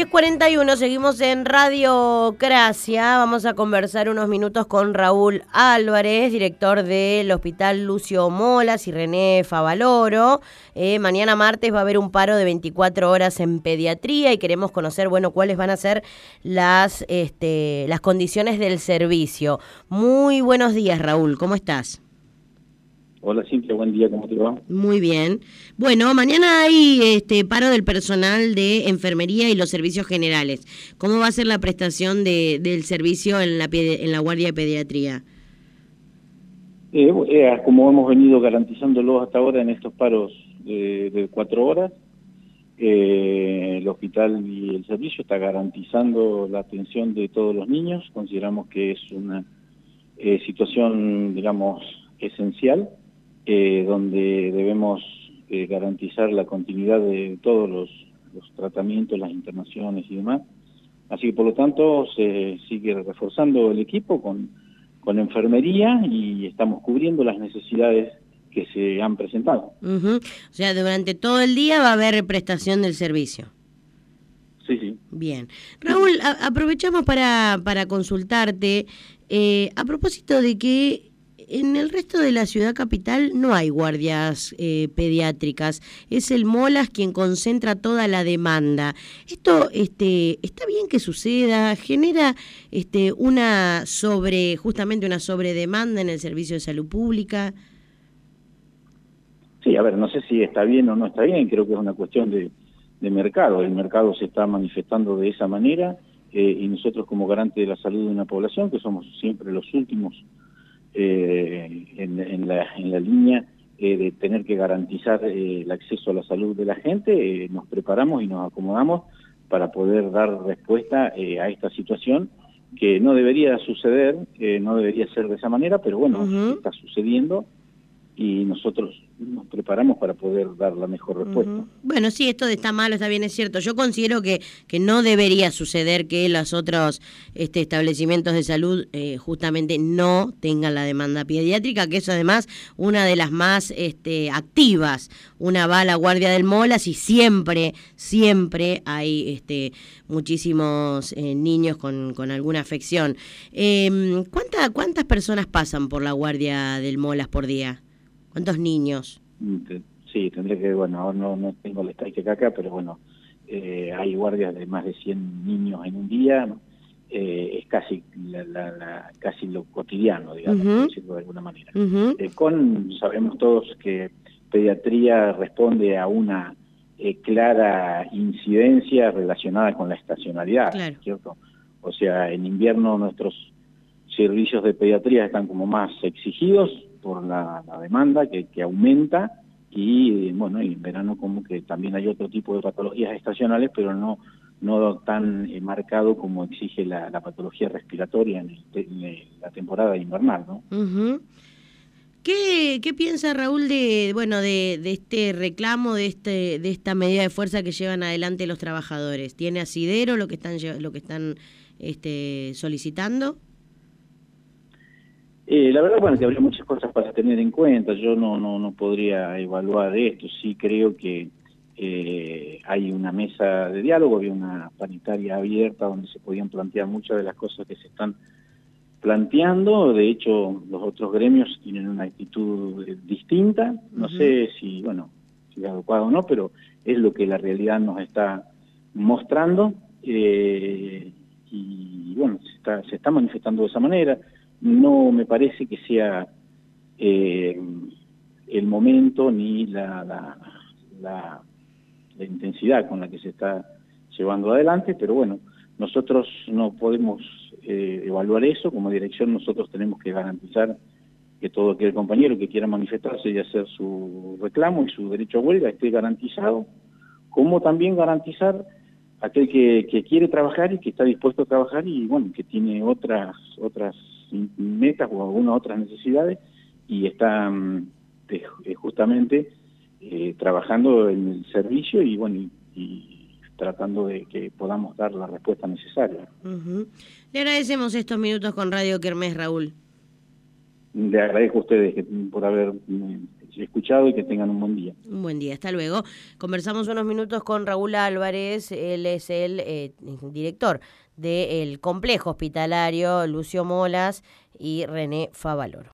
10.41, seguimos en Radio Cracia. Vamos a conversar unos minutos con Raúl Álvarez, director del Hospital Lucio Molas y René Favaloro. Eh, mañana martes va a haber un paro de 24 horas en pediatría y queremos conocer, bueno, cuáles van a ser las, este, las condiciones del servicio. Muy buenos días, Raúl, ¿cómo estás? Hola Cintia, buen día, ¿cómo te va? Muy bien. Bueno, mañana hay este paro del personal de enfermería y los servicios generales. ¿Cómo va a ser la prestación de, del servicio en la, en la guardia de pediatría? Eh, eh, como hemos venido garantizándolo hasta ahora en estos paros de cuatro horas, eh, el hospital y el servicio está garantizando la atención de todos los niños. Consideramos que es una situación, digamos, esencial eh, donde debemos eh, garantizar la continuidad de todos los, tratamientos, las internaciones y demás. Así que por lo tanto se sigue reforzando el equipo con, con enfermería y estamos cubriendo las necesidades que se han presentado. O sea, durante todo el día va a haber prestación del servicio. Sí, sí. Bien. Raúl, aprovechamos para, para consultarte eh, a propósito de que en el resto de la ciudad capital no hay guardias eh, pediátricas. Es el Molas quien concentra toda la demanda. Esto este, está bien que suceda, genera este, una sobre, justamente una sobredemanda en el servicio de salud pública. Sí, a ver, no sé si está bien o no está bien, creo que es una cuestión de, mercado. El mercado se está manifestando de esa manera eh, y nosotros como garante de la salud de una población, que somos siempre los últimos eh, en, la, en, la, línea eh, de tener que garantizar eh, el acceso a la salud de la gente, nos preparamos y nos acomodamos para poder dar respuesta a esta situación que no debería suceder, no debería ser de esa manera, pero bueno, está sucediendo y nosotros nos preparamos para poder dar la mejor respuesta. Bueno, sí, esto de está malo, está bien, es cierto. Yo considero que, que no debería suceder que los otros este, establecimientos de salud eh, justamente no tengan la demanda pediátrica, que es además una de las más este, activas. Una va a la Guardia del Molas y siempre, siempre hay este, muchísimos eh, niños con, con, alguna afección. Eh, ¿Cuántas personas pasan por la Guardia del Molas por día? ¿Cuántos niños? Sí, tendré que, bueno, ahora no, no tengo la estadística acá, pero bueno, eh, hay guardias de más de 100 niños en un día, eh, es casi la, casi lo cotidiano, digamos, por decirlo de alguna manera. Eh, con, sabemos todos que pediatría responde a una clara incidencia relacionada con la estacionalidad, ¿cierto? O sea, en invierno nuestros servicios de pediatría están como más exigidos, por la, demanda que, aumenta y bueno, y en verano como que también hay otro tipo de patologías estacionales, pero no no tan eh, marcado como exige la, patología respiratoria en, la temporada invernal, ¿no? ¿Qué, ¿Qué, piensa Raúl de bueno de, de, este reclamo de este de esta medida de fuerza que llevan adelante los trabajadores? ¿Tiene asidero lo que están lo que están este, solicitando? Eh, la verdad, bueno, que habría muchas cosas para tener en cuenta. Yo no, no, no podría evaluar esto. Sí creo que eh, hay una mesa de diálogo, había una paritaria abierta donde se podían plantear muchas de las cosas que se están planteando. De hecho, los otros gremios tienen una actitud distinta. No sé si, bueno, si es adecuado o no, pero es lo que la realidad nos está mostrando. Eh, y bueno, se está, se está manifestando de esa manera no me parece que sea eh, el momento ni la, la, la, intensidad con la que se está llevando adelante, pero bueno, nosotros no podemos eh, evaluar eso, como dirección nosotros tenemos que garantizar que todo aquel compañero que quiera manifestarse y hacer su reclamo y su derecho a huelga esté garantizado, como también garantizar aquel que, que quiere trabajar y que está dispuesto a trabajar y bueno, que tiene otras otras metas o algunas otras necesidades y están eh, justamente eh, trabajando en el servicio y bueno y, tratando de que podamos dar la respuesta necesaria. Le agradecemos estos minutos con Radio Kermés, Raúl. Le agradezco a ustedes por haber escuchado y que tengan un buen día. Un buen día, hasta luego. Conversamos unos minutos con Raúl Álvarez, él es el eh, director del complejo hospitalario Lucio Molas y René Favaloro.